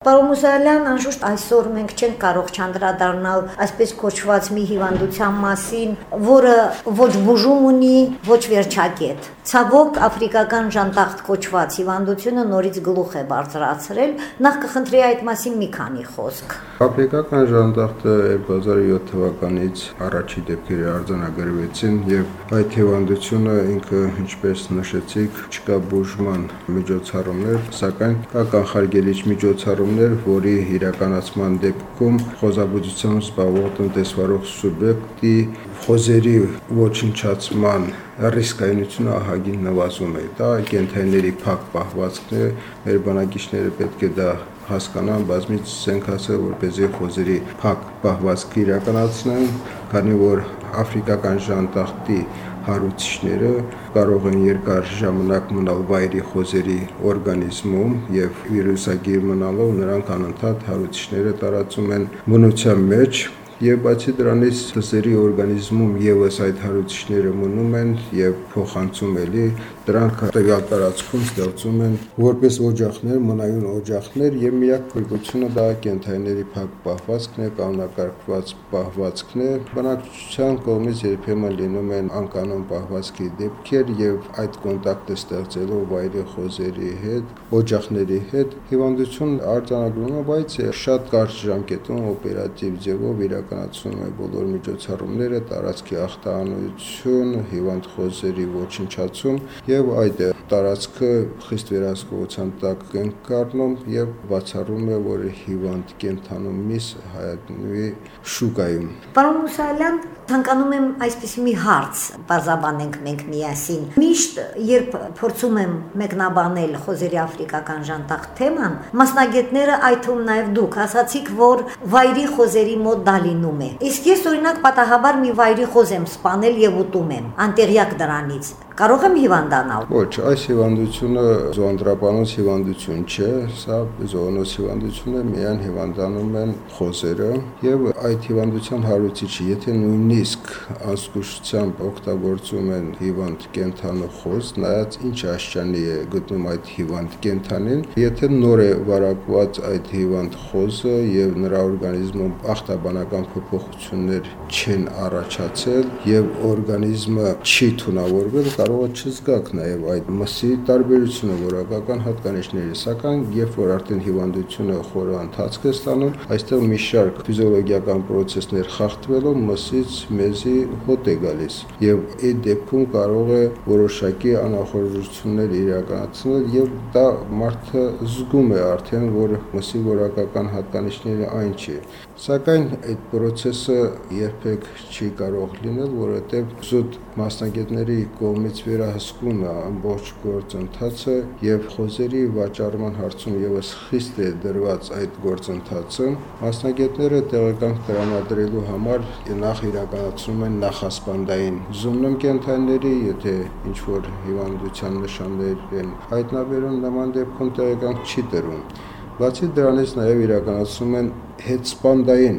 Պարոն Մուսալյան, անշուշտ այսօր մենք չենք կարող չանդրադառնալ այսպես կոչված մի հիվանդության մասին, որը ոչ բուժում ունի, ոչ վերջակետ։ Ցավոք աֆրիկական ժանտախտ կոչված հիվանդությունը նորից գլուխ է բարձրացրել, նախ կխնդրի այդ մասին մի քանի խոսք։ Աֆրիկական ժանտախտը 2007 թվականից առաջի դեպքերը արձանագրվեցին եւ այդ հիվանդությունը ինքը, ինչպես նշեցիք, չկա բուժման միջոցառումներ, սակայն կա կանխարգելիչ միջոցառում գործողություններ, որի իրականացման դեպքում խոզաբուծությամբ զբաղվող տնտեսվարող սուբյեկտի խոզերի ոչնչացման ռիսկայնությունը ահագին նվազում է։ Դա կենթայիների փակ պահվածքն է, մեր բնակիչները պետք է դա հասկանան, բազմից ենք ասել, որպեսզի խոզերի փակ պահվածքը իրականացնեն, քանի որ աֆրիկական ժանտախտի հարուցիչները կարող են երկար ժամանակ մնալ վայրի խոզերի օրգանիզմում եւ վիրուսագիր մնալով նրանք անընդհատ հարուցիչները տարածում են բնության մեջ Եվ բացի դրանից թզերի օրգանիզմում եւս այդ հարուցիչները մնում են եւ փոխանցում էլի դրանք տվյալ տարածքում ստեղծում են որպես օջախներ, մնայուն օջախներ եւ միակ փրկությունը դա կենթայիների փակ պահվածքն է, կանոնակարգված պահվածքն է։ Բնակչության կողմից երբեմն լինում են անկանոն պահվածքի դեպքեր եւ այդ կոնտակտը ստեղծելով վայրի խոզերի հետ, օջախների հետ հիվանդություն արձանագրում է, բայց շատ կարճ ժամկետում օպերատիվ ձևով իրականացնում է բոլոր միջոցառումները, տարածքի ախտանություն, հիվանդ խոզերի ոչնչացում եւ եւ այդ տարածքը խիստ վերահսկողության տակ են կառնում եւ բացառում է, որ հիվանդ կենթանու միս հայտնվի շուկայում։ Պարոն Մուսալյան, ցանկանում եմ այսպեսի մի հարց բազաբանենք մենք միասին։ Միշտ երբ փորձում եմ մեկնաբանել խոզերի աֆրիկական ժանտախ թեման, մասնագետները այդ թվում նաև դուք ասացիք, որ վայրի խոզերի մոտ դա լինում է։ Իսկ ես օրինակ պատահաբար մի վայրի խոզ եմ սպանել եւ ուտում եմ, անտեղյակ դրանից կարող եմ հիվանդանալ։ Ոչ, այս հիվանդությունը զոանդրապանոց հիվանդություն չէ, սա զոոնոց հիվանդություն է, միայն հիվանդանում են խոզերը եւ այդ հիվանդության հարուցիչը, եթե նույնիսկ ազգուշությամբ օգտագործում են հիվանդ կենթանու խոզ, նայած ինչ աշճանի է գտնում այդ հիվանդ կենթանին, եթե նոր է վարակված այդ հիվանդ խոզը եւ նրա օրգանիզմում ախտաբանական փոփոխություններ չեն առաջացել եւ օրգանիզմը չի թունավորվել, կարող է չզգաք նաև այդ մսի տարբերությունը որակական հատկանիշների, սակայն երբ որ արդեն հիվանդությունը խորը ընթացք է ստանում, այստեղ մի շարք ֆիզիոլոգիական process-ներ խախտվելով մսից մեզի հոտ է գալիս եւ այդ դեպքում կարող է որոշակի անախորժություններ իրականացնել եւ դա մարդը զգում է արդեն որ մսի որակական հատկանիշները այն չի սակայն այդ process-ը երբեք չի կարող լինել որովհետեւ զուտ մասնագետների կողմից վերահսկում է ամբողջ գործընթացը եւ խոզերի վաճառման հարցում եւս խիստ է դրված այդ գործընթացը մասնագետները տեղեկանք տրամադրելու համար նախ իրականացնում են նախասպանդային զոննում կենթանիների եթե ինչ որ հիվանդության նշաններ են հայտնաբերում նման դեպքում տեղեկանք չի տրում բացի դրանից նաեւ իրականացնում են հետսպանդային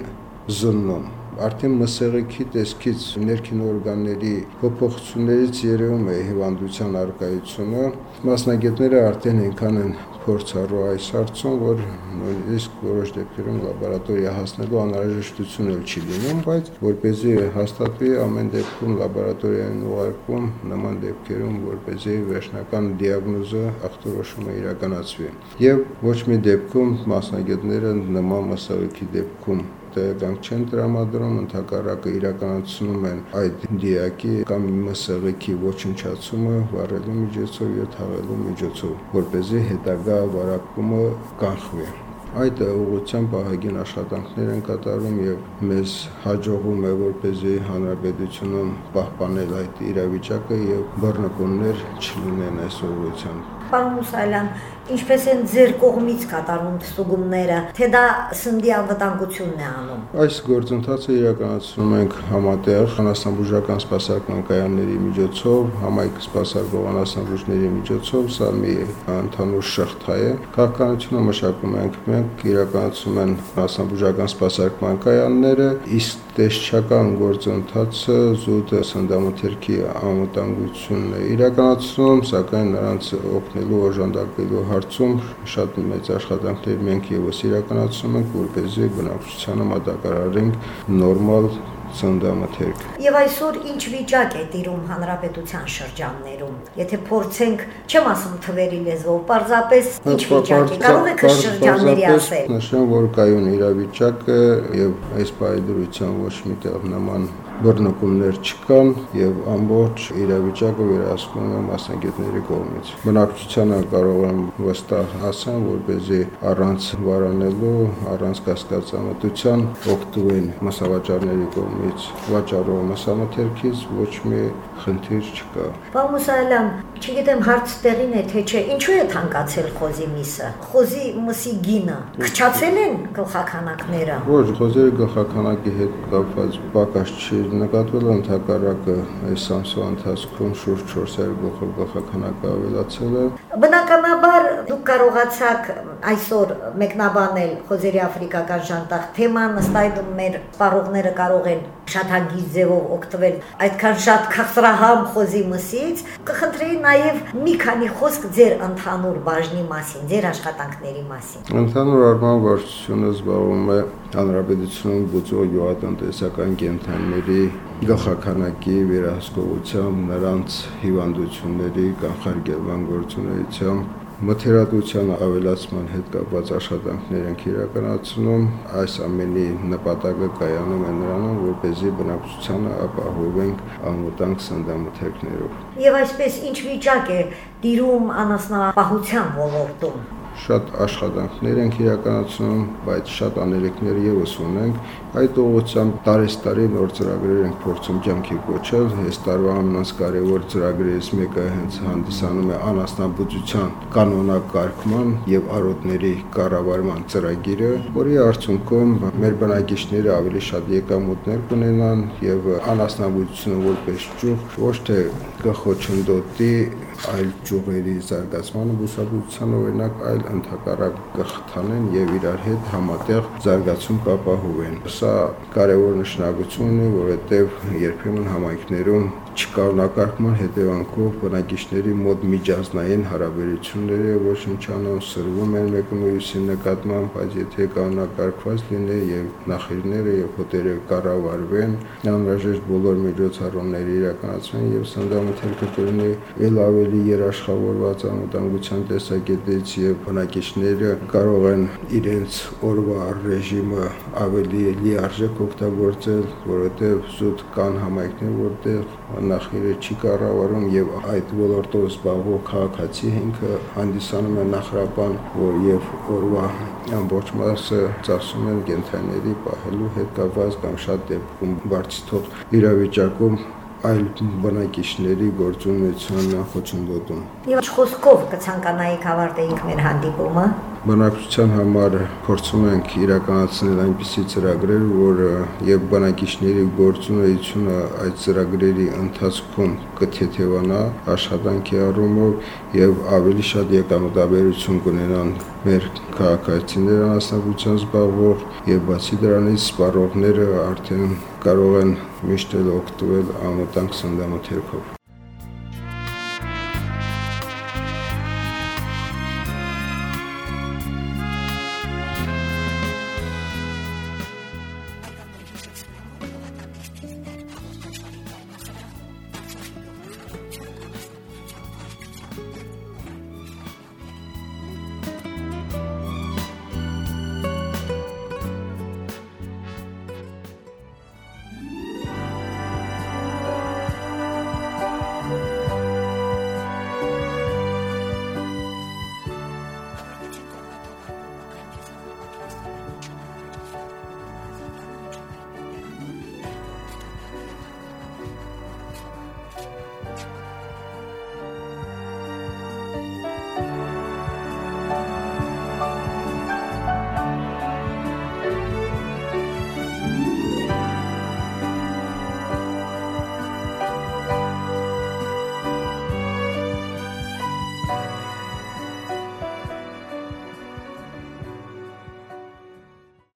զոննում արդեն մսեղեքի տեսքից ներքին օրգանների փոփոխություններից երևում է հիվանդության արկայությունը մասնագետները արդեն այնքան են փորձառու այս հարցում, որ նույնիսկ որոշ դեպքերում լաբորատորիա հասնելու անհրաժեշտություն էլ չի լինում, բայց որպեսզի հաստատվի ամեն դեպքում լաբորատորիային ուղարկում նման դեպքերում, որպեսզի վերջնական դիագնոզը ախտորոշումը իրականացվի։ Եվ ոչ մի դեպքում մասնագետները նման մասավեկի դեպքում տեղեկանք չեն տրամադրում, ընդհակառակը իրականացնում են այդ դիակի կամ մսեղեքի ոչնչացումը վառելու միջոցով եւ թաղելու միջոցով, որ เป զի հետագա վարակումը կանխվի այդ ուղղությամբ ահագին աշխատանքներ են կատարում եւ մեզ հաջողում է որպեսզի հանրապետությունում պահպանել այդ իրավիճակը եւ բռնկումներ չլինեն այս ուղղությամբ Պարոն Մուսալյան, ինչպես են ձեր կողմից կատարվում ստուգումները, թե դա սննդի անվտանգությունն է անում։ Այս գործընթացը իրականացնում ենք համատեղ հանրաստանբուժական սպասարկման կայանների միջոցով, համայնք սպասարկող հանրաստանբուժների միջոցով, սա մի ընդհանուր շղթա է։ Քաղաքականությունը մշակում ենք մենք, իրականացում են հանրաստանբուժական սպասարկման կայանները, իսկ տեսչական գործընթացը զուտ սննդամթերքի անվտանգությունն է իրականացնում, սակայն նրանց օգնելու օժանդակելու հարցում շատ մեծ աշխատանքներ մենք եւս իրականացնում ենք, որպեսզի բնակչությանը մատակարարենք նորմալ սննդամթերք։ Եվ այսօր ինչ վիճակ է տիրում հանրապետության շրջաններում։ Եթե փորձենք, չեմ ասում թվերի լեզվով, պարզապես ինչ վիճակ է։ Կարող եք շրջանների ասել։ Նշեմ, որ կայուն իրավիճակը եւ այս բայդրության ոչ միտեղ նման բռնկումներ չկան եւ ամբողջ իրավիճակը վերահսկվում է մասնագետների կողմից։ Բնակչությանը կարող եմ վստահ ասեմ, որպեսզի առանց վարանելու, առանց կասկածամտության օգտվեն մասավաճառների կողմից վաճառող մասամթերքից ոչ մի խնդիր չկա։ Պարոն Մուսայելյան, չգիտեմ հարց տեղին է թե չէ, ինչու է թանկացել խոզի միսը։ Խոզի մսի գինը քչացել են գլխականակները։ Ոչ, խոզերի գլխականակի հետ կապված պակաս չի նկատվել ընդհակառակը այս ամսվա ընթացքում շուրջ 400 գլխով գլխականակը ավելացել է։ Բնականաբար դուք կարողացաք այսօր մեկնաբանել խոզերի աֆրիկական ժանտախ թեման, ըստ այդմ մեր սպառողները կարող են շատ հագի ձևով օգտվել այդքան շատ քաղցրահամ խոզի մսից, կխնդրեի նաև մի քանի խոսք ձեր ընդհանուր բաժնի մասին, ձեր աշխատանքների մասին։ Ընդհանուր առմամբ վարչությունը զբաղվում է հանրապետությունում բուծող յուղատնտեսական կենտրոնների գլխականակի վերահսկողությամբ, նրանց հիվանդությունների կանխարգելման գործունեությամբ մթերատվության ավելացման հետ կապված աշխատանքներ ենք իրականացնում։ Այս ամենի նպատակը կայանում է նրանում, որպեսզի բնակչությանը ապահովենք անվտանգ սննդամթերքներով։ Եվ այսպես ինչ վիճակ է տիրում անասնապահության ոլորտում շատ աշխատանքներ ենք իրականացնում, բայց շատ աներեկներ եւս ունենք։ Այդ ուղղությամբ տարեստարի նոր ծրագրեր ենք փորձում կյանքի կոչել։ Այս տարվա ամենասկարևոր ծրագրերից մեկը հենց հանդիսանում է անասնաբուծության կանոնակարգման եւ արոտների կառավարման ծրագիրը, որի արդյունքում մեր բնակիչները ավելի շատ եկամուտներ կունենան եւ անասնաբուծությունը որպես ճյուղ ոչ թե կխոչընդոտի այլ ճյուղերի զարգացմանը բուսաբուծության օրինակ այլ ընդհակառակ կխթանեն եւ իրար հետ համատեղ զարգացում կապահովեն։ Սա կարևոր նշանակություն ունի, որովհետեւ երբեմն համայնքներում չկառնակարգման հետևանքով բնակիչների մոտ միջազգային հարաբերությունները ոչնչանում սրվում են մեկը մյուսի նկատմամբ, բայց եթե կանոնակարգված լինի եւ նախիրները եւ հոտերը կառավարվեն, անհրաժեշտ բոլոր միջոցառումները իրականացվեն եւ սննդամթերքը կլինի ել ավելի երաշխավորված անվտանգության տեսակետից եւ բնակիչները կարող են իրենց օրվա ռեժիմը ավելի լիարժեք օգտագործել, որովհետեւ զուտ կան համայնքներ, որտեղ նախիրը չի կառավարում եւ այդ ոլորտով զբաղվող քաղաքացի ինքը հանդիսանում է նախրապան, որ եւ օրվա ամբողջ մասը ծախսում են կենթաների պահելու հետ կապված կամ շատ դեպքում բարձրաթող իրավիճակում այլ բնակիչների գործունեությանը խոչընդոտում։ Եվ խոսքով կցանկանայիք ավարտեինք մեր հանդիպումը բնակչության համար փորձում ենք իրականացնել այնպիսի ծրագրեր, որ եւ բնակիչների գործունեությունը այդ ծրագրերի ընթացքում կթեթևանա աշխատանքի առումով եւ ավելի շատ եկամտաբերություն կունենան մեր քաղաքացիները անասնաբուծության զբաղվող եւ բացի դրանից սպառողները արդեն կարող են միշտ օգտվել անվտանգ սննդամթերքով